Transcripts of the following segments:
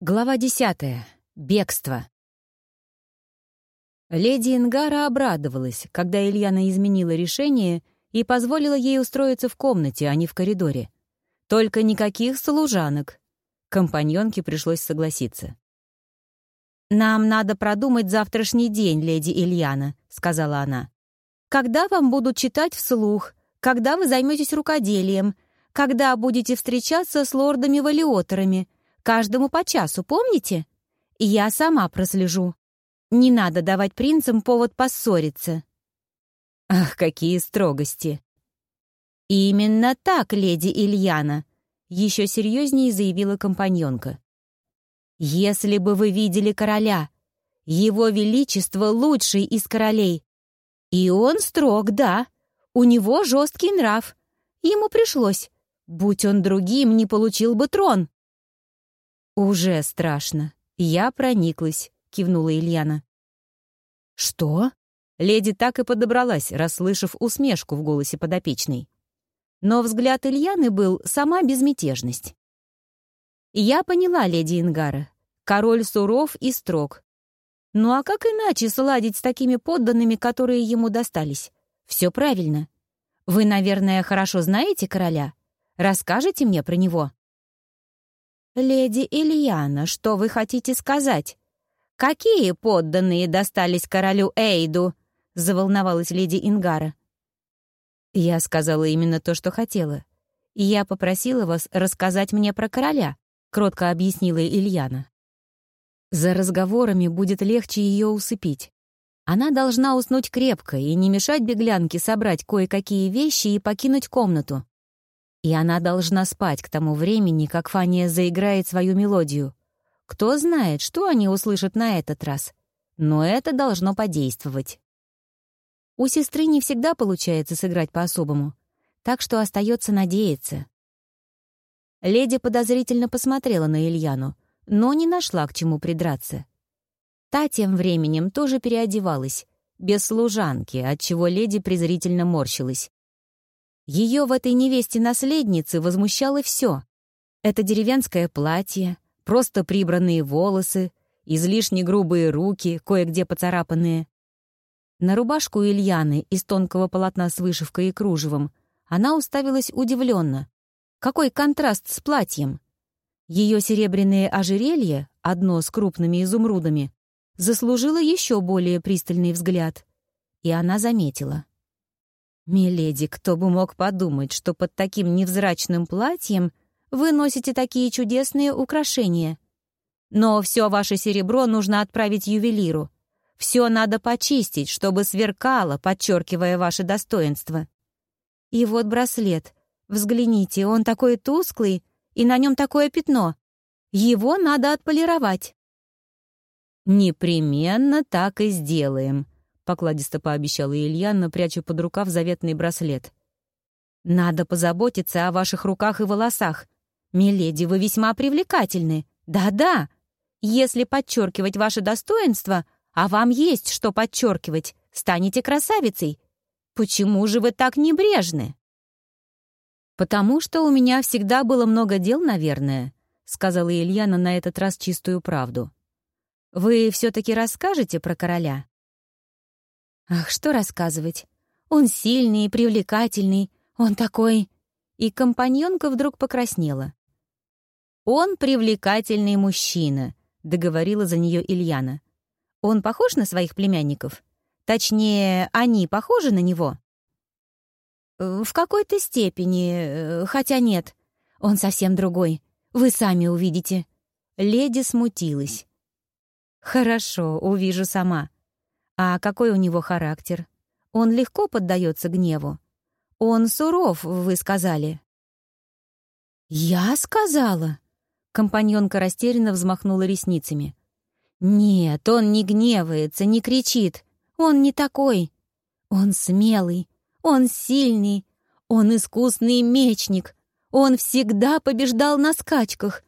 Глава десятая. Бегство. Леди Ингара обрадовалась, когда Ильяна изменила решение и позволила ей устроиться в комнате, а не в коридоре. Только никаких служанок. Компаньонке пришлось согласиться. «Нам надо продумать завтрашний день, леди Ильяна», — сказала она. «Когда вам будут читать вслух? Когда вы займетесь рукоделием? Когда будете встречаться с лордами-валиотерами?» Каждому по часу, помните? Я сама прослежу. Не надо давать принцам повод поссориться». «Ах, какие строгости!» «Именно так, леди Ильяна», — еще серьезнее заявила компаньонка. «Если бы вы видели короля, его величество лучший из королей. И он строг, да, у него жесткий нрав. Ему пришлось. Будь он другим, не получил бы трон. «Уже страшно. Я прониклась», — кивнула Ильяна. «Что?» Леди так и подобралась, расслышав усмешку в голосе подопечной. Но взгляд Ильяны был сама безмятежность. «Я поняла, леди Ингара. Король суров и строг. Ну а как иначе сладить с такими подданными, которые ему достались? Все правильно. Вы, наверное, хорошо знаете короля? Расскажете мне про него?» «Леди Ильяна, что вы хотите сказать? Какие подданные достались королю Эйду?» — заволновалась леди Ингара. «Я сказала именно то, что хотела. Я попросила вас рассказать мне про короля», — кротко объяснила Ильяна. «За разговорами будет легче ее усыпить. Она должна уснуть крепко и не мешать беглянке собрать кое-какие вещи и покинуть комнату. И она должна спать к тому времени, как Фания заиграет свою мелодию. Кто знает, что они услышат на этот раз. Но это должно подействовать. У сестры не всегда получается сыграть по-особому, так что остается надеяться. Леди подозрительно посмотрела на Ильяну, но не нашла к чему придраться. Та тем временем тоже переодевалась, без служанки, отчего леди презрительно морщилась. Ее в этой невесте-наследнице возмущало все. Это деревенское платье, просто прибранные волосы, излишне грубые руки, кое-где поцарапанные. На рубашку Ильяны из тонкого полотна с вышивкой и кружевом она уставилась удивленно. Какой контраст с платьем! Ее серебряное ожерелье, одно с крупными изумрудами, заслужило еще более пристальный взгляд. И она заметила — «Миледи, кто бы мог подумать, что под таким невзрачным платьем вы носите такие чудесные украшения. Но все ваше серебро нужно отправить ювелиру. Все надо почистить, чтобы сверкало, подчеркивая ваше достоинство. И вот браслет. Взгляните, он такой тусклый, и на нем такое пятно. Его надо отполировать». «Непременно так и сделаем», — покладисто пообещала Ильяна, пряча под рукав заветный браслет. «Надо позаботиться о ваших руках и волосах. Миледи, вы весьма привлекательны. Да-да. Если подчеркивать ваше достоинство, а вам есть что подчеркивать, станете красавицей. Почему же вы так небрежны?» «Потому что у меня всегда было много дел, наверное», — сказала Ильяна на этот раз чистую правду. «Вы все-таки расскажете про короля?» Ах, что рассказывать? Он сильный и привлекательный, он такой... И компаньонка вдруг покраснела. «Он привлекательный мужчина», — договорила за нее Ильяна. «Он похож на своих племянников? Точнее, они похожи на него?» «В какой-то степени, э, хотя нет. Он совсем другой. Вы сами увидите». Леди смутилась. «Хорошо, увижу сама. А какой у него характер? Он легко поддается гневу. Он суров, вы сказали. Я сказала? Компаньонка растерянно взмахнула ресницами. Нет, он не гневается, не кричит. Он не такой. Он смелый, он сильный, он искусный мечник. Он всегда побеждал на скачках.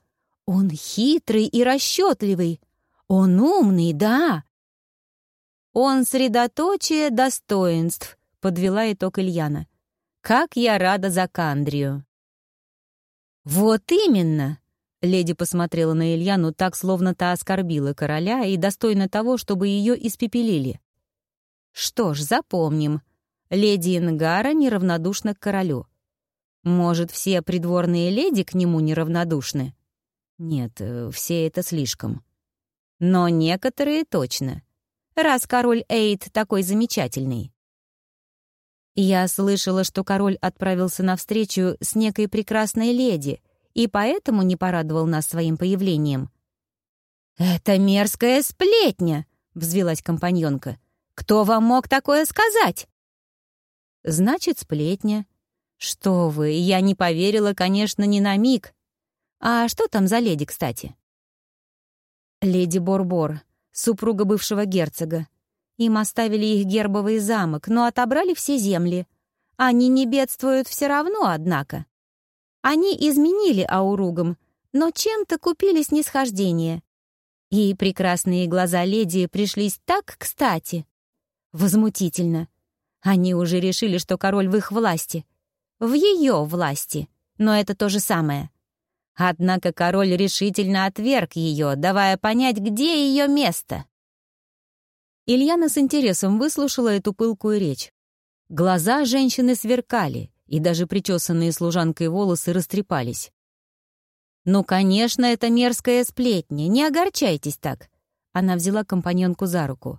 Он хитрый и расчетливый. Он умный, да, «Он средоточие достоинств», — подвела итог Ильяна. «Как я рада за Кандрию!» «Вот именно!» — Леди посмотрела на Ильяну так, словно та оскорбила короля и достойна того, чтобы ее испепелили. Что ж, запомним. Леди Ингара неравнодушна к королю. Может, все придворные леди к нему неравнодушны? Нет, э, все это слишком. Но некоторые точно. Раз король Эйд такой замечательный. Я слышала, что король отправился на встречу с некой прекрасной леди и поэтому не порадовал нас своим появлением. «Это мерзкая сплетня!» — взвелась компаньонка. «Кто вам мог такое сказать?» «Значит, сплетня. Что вы, я не поверила, конечно, ни на миг. А что там за леди, кстати?» «Леди Борбор, супруга бывшего герцога. Им оставили их гербовый замок, но отобрали все земли. Они не бедствуют все равно, однако. Они изменили ауругам, но чем-то купили снисхождение. И прекрасные глаза леди пришлись так кстати. Возмутительно. Они уже решили, что король в их власти. В ее власти. Но это то же самое. Однако король решительно отверг ее, давая понять, где ее место. Ильяна с интересом выслушала эту пылкую речь. Глаза женщины сверкали, и даже причесанные служанкой волосы растрепались. «Ну, конечно, это мерзкая сплетня, не огорчайтесь так!» Она взяла компаньонку за руку.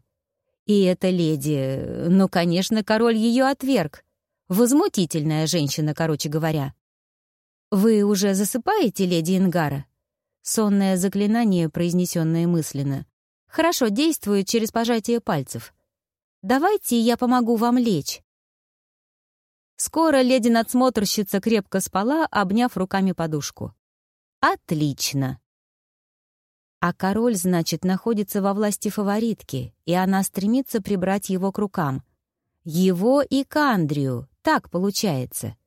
«И эта леди... Ну, конечно, король ее отверг. Возмутительная женщина, короче говоря». «Вы уже засыпаете, леди Ингара?» Сонное заклинание, произнесенное мысленно. Хорошо действует через пожатие пальцев. Давайте я помогу вам лечь. Скоро леди-надсмотрщица крепко спала, обняв руками подушку. Отлично. А король, значит, находится во власти фаворитки, и она стремится прибрать его к рукам. Его и Кандрию, так получается.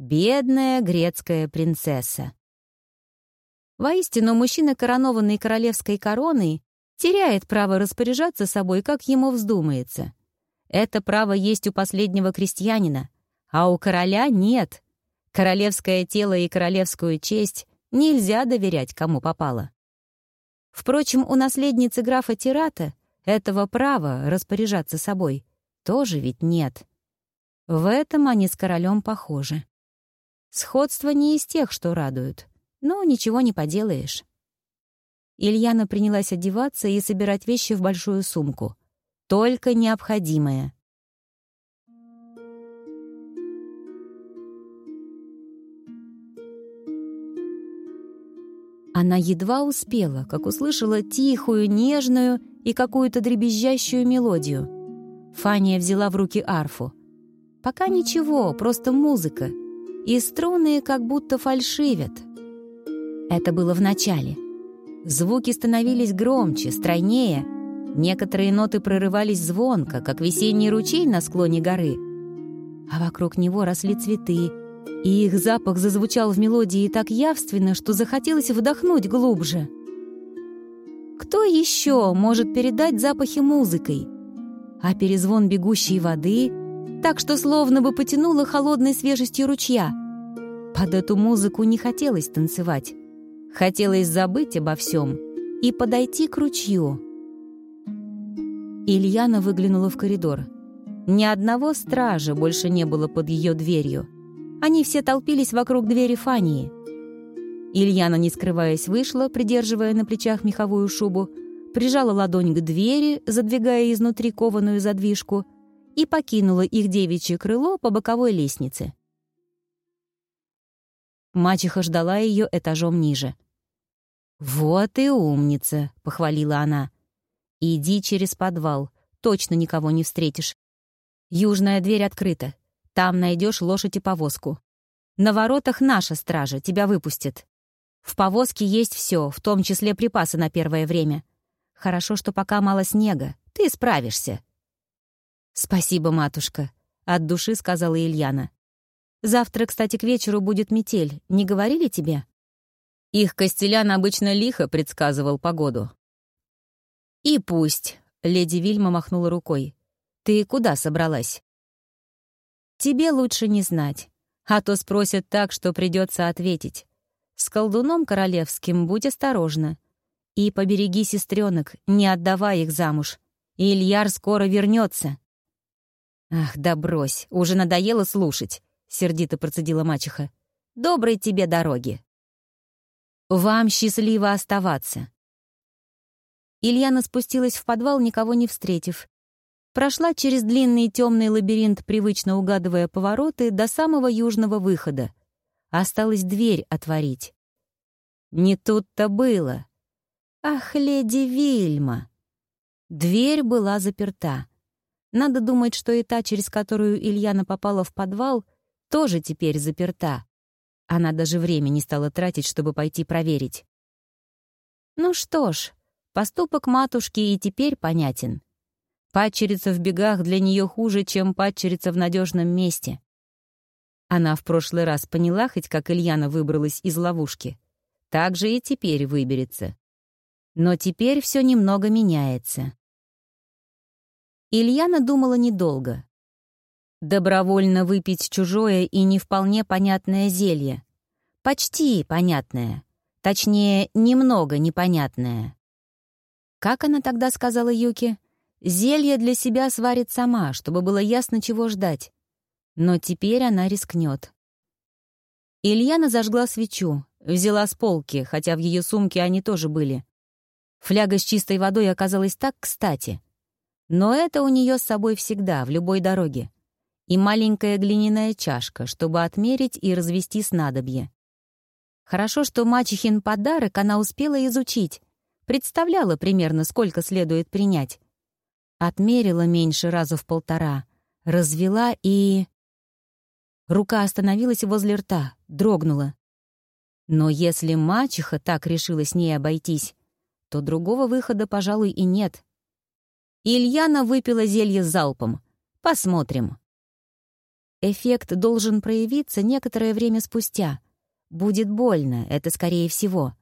Бедная грецкая принцесса. Воистину, мужчина, коронованный королевской короной, теряет право распоряжаться собой, как ему вздумается. Это право есть у последнего крестьянина, а у короля нет. Королевское тело и королевскую честь нельзя доверять, кому попало. Впрочем, у наследницы графа Тирата этого права распоряжаться собой тоже ведь нет. В этом они с королем похожи. Сходство не из тех, что радуют, но ничего не поделаешь. Ильяна принялась одеваться и собирать вещи в большую сумку. Только необходимое. Она едва успела, как услышала тихую, нежную и какую-то дребезжащую мелодию. Фания взяла в руки арфу. Пока ничего, просто музыка. И струны как будто фальшивят. Это было в начале — Звуки становились громче, стройнее. Некоторые ноты прорывались звонко, как весенний ручей на склоне горы. А вокруг него росли цветы, и их запах зазвучал в мелодии так явственно, что захотелось вдохнуть глубже. Кто еще может передать запахи музыкой? А перезвон бегущей воды, так что словно бы потянуло холодной свежестью ручья. Под эту музыку не хотелось танцевать. Хотелось забыть обо всем и подойти к ручью. Ильяна выглянула в коридор. Ни одного стража больше не было под ее дверью. Они все толпились вокруг двери Фании. Ильяна, не скрываясь, вышла, придерживая на плечах меховую шубу, прижала ладонь к двери, задвигая изнутри кованую задвижку, и покинула их девичье крыло по боковой лестнице. Мачеха ждала ее этажом ниже. «Вот и умница», — похвалила она. «Иди через подвал, точно никого не встретишь. Южная дверь открыта. Там найдешь лошадь и повозку. На воротах наша стража, тебя выпустят. В повозке есть все, в том числе припасы на первое время. Хорошо, что пока мало снега, ты справишься». «Спасибо, матушка», — от души сказала Ильяна. Завтра, кстати, к вечеру будет метель. Не говорили тебе?» Их Костелян обычно лихо предсказывал погоду. «И пусть», — леди Вильма махнула рукой. «Ты куда собралась?» «Тебе лучше не знать, а то спросят так, что придется ответить. С колдуном королевским будь осторожна. И побереги сестренок, не отдавай их замуж. Ильяр скоро вернется. «Ах, да брось, уже надоело слушать», — сердито процедила мачеха. «Доброй тебе дороги». «Вам счастливо оставаться». Ильяна спустилась в подвал, никого не встретив. Прошла через длинный темный лабиринт, привычно угадывая повороты, до самого южного выхода. Осталась дверь отворить. Не тут-то было. Ах, леди Вильма! Дверь была заперта. Надо думать, что и та, через которую Ильяна попала в подвал, тоже теперь заперта. Она даже время не стала тратить, чтобы пойти проверить. Ну что ж, поступок матушки и теперь понятен. Падчерица в бегах для нее хуже, чем падчерица в надежном месте. Она в прошлый раз поняла, хоть как Ильяна выбралась из ловушки. Так же и теперь выберется. Но теперь все немного меняется. Ильяна думала недолго. Добровольно выпить чужое и не вполне понятное зелье. Почти понятное. Точнее, немного непонятное. Как она тогда сказала Юке? Зелье для себя сварит сама, чтобы было ясно, чего ждать. Но теперь она рискнет. Ильяна зажгла свечу, взяла с полки, хотя в ее сумке они тоже были. Фляга с чистой водой оказалась так кстати — но это у нее с собой всегда, в любой дороге. И маленькая глиняная чашка, чтобы отмерить и развести снадобье. Хорошо, что мачехин подарок она успела изучить, представляла примерно, сколько следует принять. Отмерила меньше раза в полтора, развела и... Рука остановилась возле рта, дрогнула. Но если мачеха так решила с ней обойтись, то другого выхода, пожалуй, и нет. Ильяна выпила зелье залпом. Посмотрим. Эффект должен проявиться некоторое время спустя. Будет больно, это скорее всего.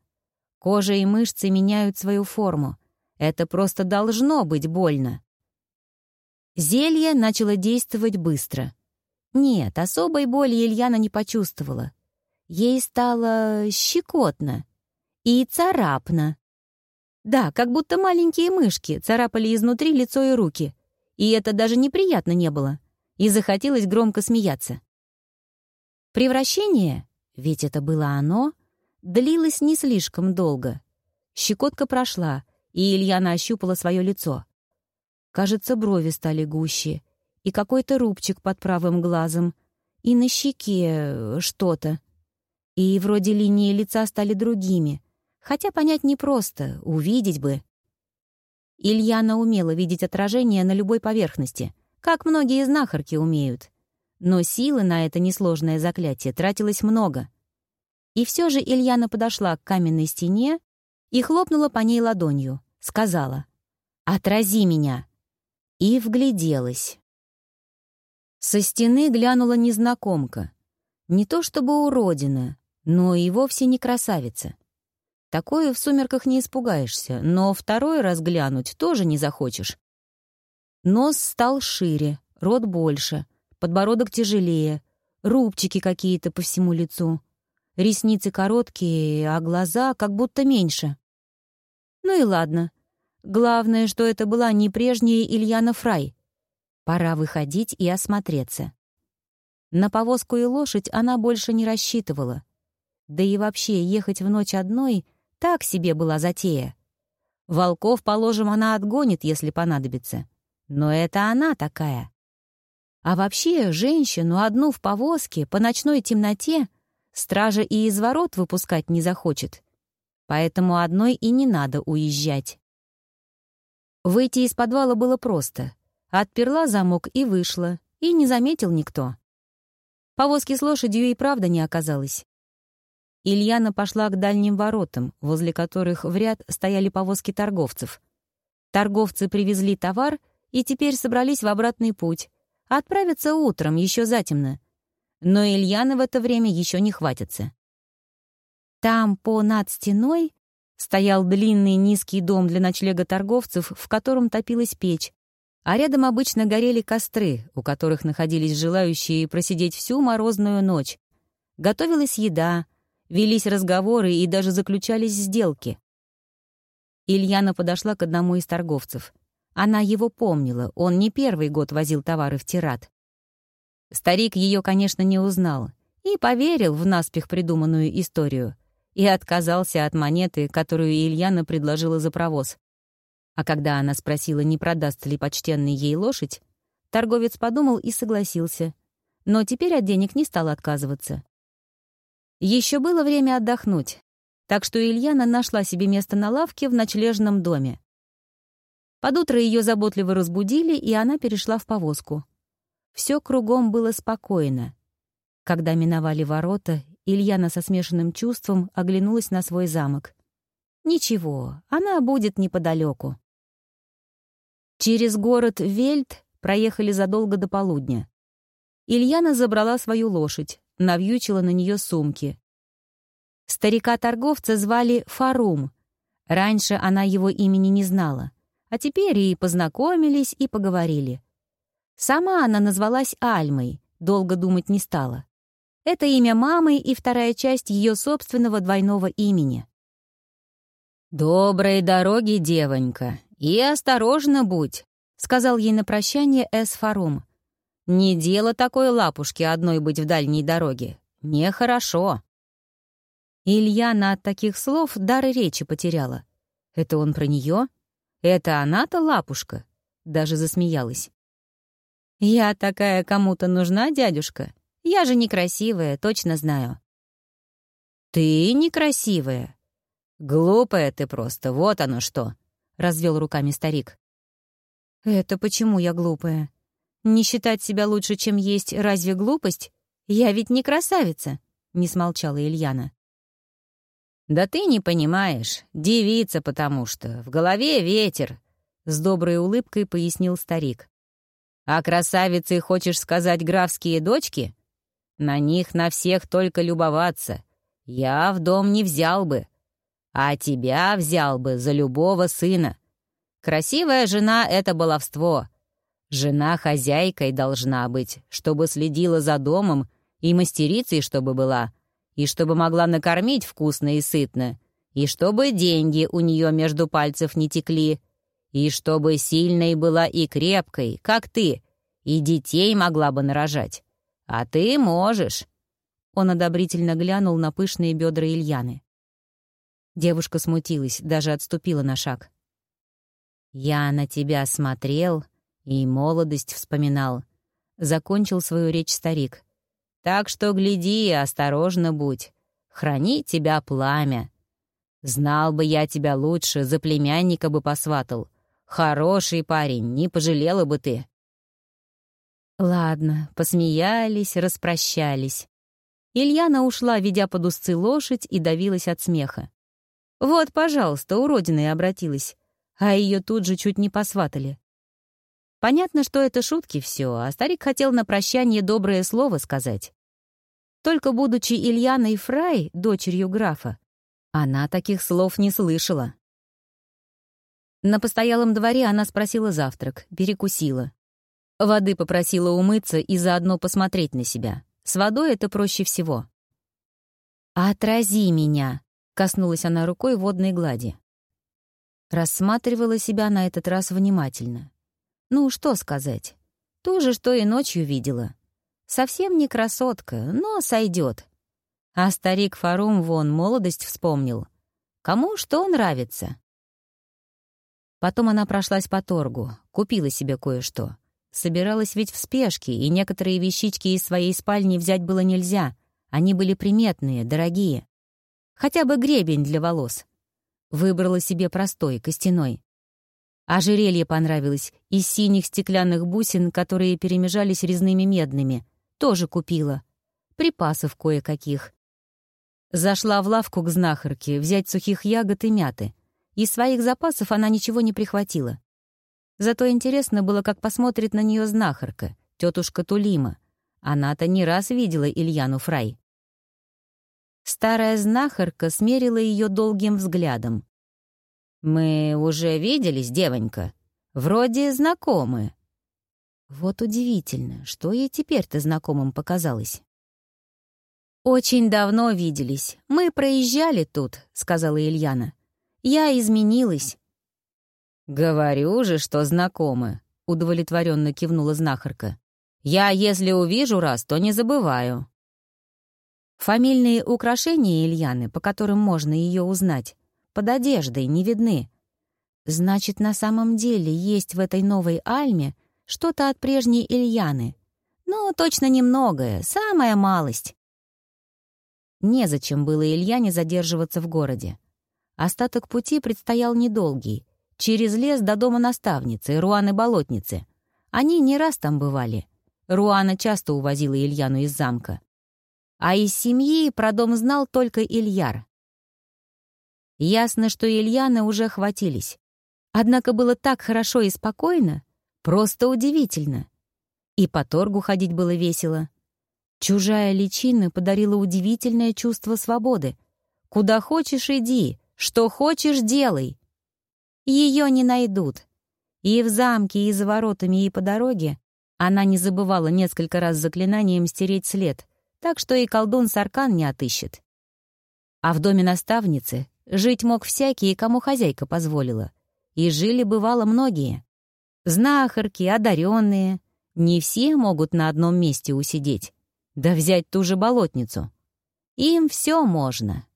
Кожа и мышцы меняют свою форму. Это просто должно быть больно. Зелье начало действовать быстро. Нет, особой боли Ильяна не почувствовала. Ей стало щекотно и царапно. Да, как будто маленькие мышки царапали изнутри лицо и руки. И это даже неприятно не было. И захотелось громко смеяться. Превращение, ведь это было оно, длилось не слишком долго. Щекотка прошла, и Ильяна ощупала свое лицо. Кажется, брови стали гуще, и какой-то рубчик под правым глазом, и на щеке что-то. И вроде линии лица стали другими — Хотя понять непросто, увидеть бы. Ильяна умела видеть отражение на любой поверхности, как многие знахарки умеют. Но силы на это несложное заклятие тратилось много. И все же Ильяна подошла к каменной стене и хлопнула по ней ладонью, сказала «Отрази меня!» и вгляделась. Со стены глянула незнакомка. Не то чтобы уродина, но и вовсе не красавица. Такое в сумерках не испугаешься, но второй раз глянуть тоже не захочешь. Нос стал шире, рот больше, подбородок тяжелее, рубчики какие-то по всему лицу. Ресницы короткие, а глаза как будто меньше. Ну и ладно. Главное, что это была не прежняя Ильяна Фрай. Пора выходить и осмотреться. На повозку и лошадь она больше не рассчитывала. Да и вообще ехать в ночь одной — так себе была затея. Волков, положим, она отгонит, если понадобится. Но это она такая. А вообще, женщину одну в повозке по ночной темноте стража и из ворот выпускать не захочет. Поэтому одной и не надо уезжать. Выйти из подвала было просто. Отперла замок и вышла, и не заметил никто. Повозки с лошадью и правда не оказалось. Ильяна пошла к дальним воротам, возле которых в ряд стояли повозки торговцев. Торговцы привезли товар и теперь собрались в обратный путь. Отправятся утром, еще затемно. Но Ильяна в это время еще не хватится. Там, по над стеной, стоял длинный низкий дом для ночлега торговцев, в котором топилась печь, а рядом обычно горели костры, у которых находились желающие просидеть всю морозную ночь. Готовилась еда — велись разговоры и даже заключались сделки. Ильяна подошла к одному из торговцев. Она его помнила, он не первый год возил товары в Тират. Старик ее, конечно, не узнал и поверил в наспех придуманную историю и отказался от монеты, которую Ильяна предложила за провоз. А когда она спросила, не продаст ли почтенный ей лошадь, торговец подумал и согласился. Но теперь от денег не стал отказываться. Еще было время отдохнуть, так что Ильяна нашла себе место на лавке в ночлежном доме. Под утро ее заботливо разбудили, и она перешла в повозку. Все кругом было спокойно. Когда миновали ворота, Ильяна со смешанным чувством оглянулась на свой замок. Ничего, она будет неподалеку. Через город Вельт проехали задолго до полудня. Ильяна забрала свою лошадь, навьючила на нее сумки. Старика-торговца звали Фарум. Раньше она его имени не знала, а теперь и познакомились, и поговорили. Сама она назвалась Альмой, долго думать не стала. Это имя мамы и вторая часть ее собственного двойного имени. «Доброй дороги, девонька, и осторожно будь», — сказал ей на прощание Эс Фарум. «Не дело такой лапушки одной быть в дальней дороге. Нехорошо». Ильяна от таких слов дар речи потеряла. Это он про нее? Это она-то лапушка? Даже засмеялась. «Я такая кому-то нужна, дядюшка? Я же некрасивая, точно знаю». «Ты некрасивая. Глупая ты просто, вот оно что», — развел руками старик. «Это почему я глупая? Не считать себя лучше, чем есть, разве глупость? Я ведь не красавица», — не смолчала Ильяна. «Да ты не понимаешь, девица потому что, в голове ветер», — с доброй улыбкой пояснил старик. «А красавицы, хочешь сказать, графские дочки? На них на всех только любоваться. Я в дом не взял бы, а тебя взял бы за любого сына. Красивая жена — это баловство. Жена хозяйкой должна быть, чтобы следила за домом, и мастерицей, чтобы была — и чтобы могла накормить вкусно и сытно, и чтобы деньги у нее между пальцев не текли, и чтобы сильной была и крепкой, как ты, и детей могла бы нарожать. А ты можешь». Он одобрительно глянул на пышные бедра Ильяны. Девушка смутилась, даже отступила на шаг. «Я на тебя смотрел и молодость вспоминал», — закончил свою речь старик. Так что гляди и осторожно будь. Храни тебя пламя. Знал бы я тебя лучше, за племянника бы посватал. Хороший парень, не пожалела бы ты. Ладно, посмеялись, распрощались. Ильяна ушла, ведя под узцы лошадь, и давилась от смеха. Вот, пожалуйста, уродиной обратилась, а ее тут же чуть не посватали. Понятно, что это шутки все, а старик хотел на прощание доброе слово сказать. Только будучи Ильяной Фрай, дочерью графа, она таких слов не слышала. На постоялом дворе она спросила завтрак, перекусила. Воды попросила умыться и заодно посмотреть на себя. С водой это проще всего. «Отрази меня!» — коснулась она рукой водной глади. Рассматривала себя на этот раз внимательно. Ну, что сказать? То же, что и ночью видела. Совсем не красотка, но сойдет. А старик Фарум вон молодость вспомнил. Кому что нравится? Потом она прошлась по торгу, купила себе кое-что. Собиралась ведь в спешке, и некоторые вещички из своей спальни взять было нельзя. Они были приметные, дорогие. Хотя бы гребень для волос. Выбрала себе простой, костяной. Ожерелье понравилось из синих стеклянных бусин, которые перемежались резными медными — тоже купила. Припасов кое-каких. Зашла в лавку к знахарке взять сухих ягод и мяты. Из своих запасов она ничего не прихватила. Зато интересно было, как посмотрит на нее знахарка, тетушка Тулима. Она-то не раз видела Ильяну Фрай. Старая знахарка смерила ее долгим взглядом. «Мы уже виделись, девонька. Вроде знакомы. Вот удивительно, что ей теперь-то знакомым показалось. «Очень давно виделись. Мы проезжали тут», — сказала Ильяна. «Я изменилась». «Говорю же, что знакомы», — удовлетворенно кивнула знахарка. «Я, если увижу раз, то не забываю». Фамильные украшения Ильяны, по которым можно ее узнать, под одеждой не видны. Значит, на самом деле есть в этой новой Альме что-то от прежней Ильяны. Ну, точно немногое, самая малость. Незачем было Ильяне задерживаться в городе. Остаток пути предстоял недолгий. Через лес до дома наставницы, Руаны-болотницы. Они не раз там бывали. Руана часто увозила Ильяну из замка. А из семьи про дом знал только Ильяр. Ясно, что Ильяны уже хватились. Однако было так хорошо и спокойно, просто удивительно. И по торгу ходить было весело. Чужая личина подарила удивительное чувство свободы. Куда хочешь — иди, что хочешь — делай. Ее не найдут. И в замке, и за воротами, и по дороге она не забывала несколько раз заклинанием стереть след, так что и колдун Саркан не отыщет. А в доме наставницы жить мог всякий, кому хозяйка позволила. И жили, бывало, многие. Знахарки, одаренные. Не все могут на одном месте усидеть. Да взять ту же болотницу. Им все можно.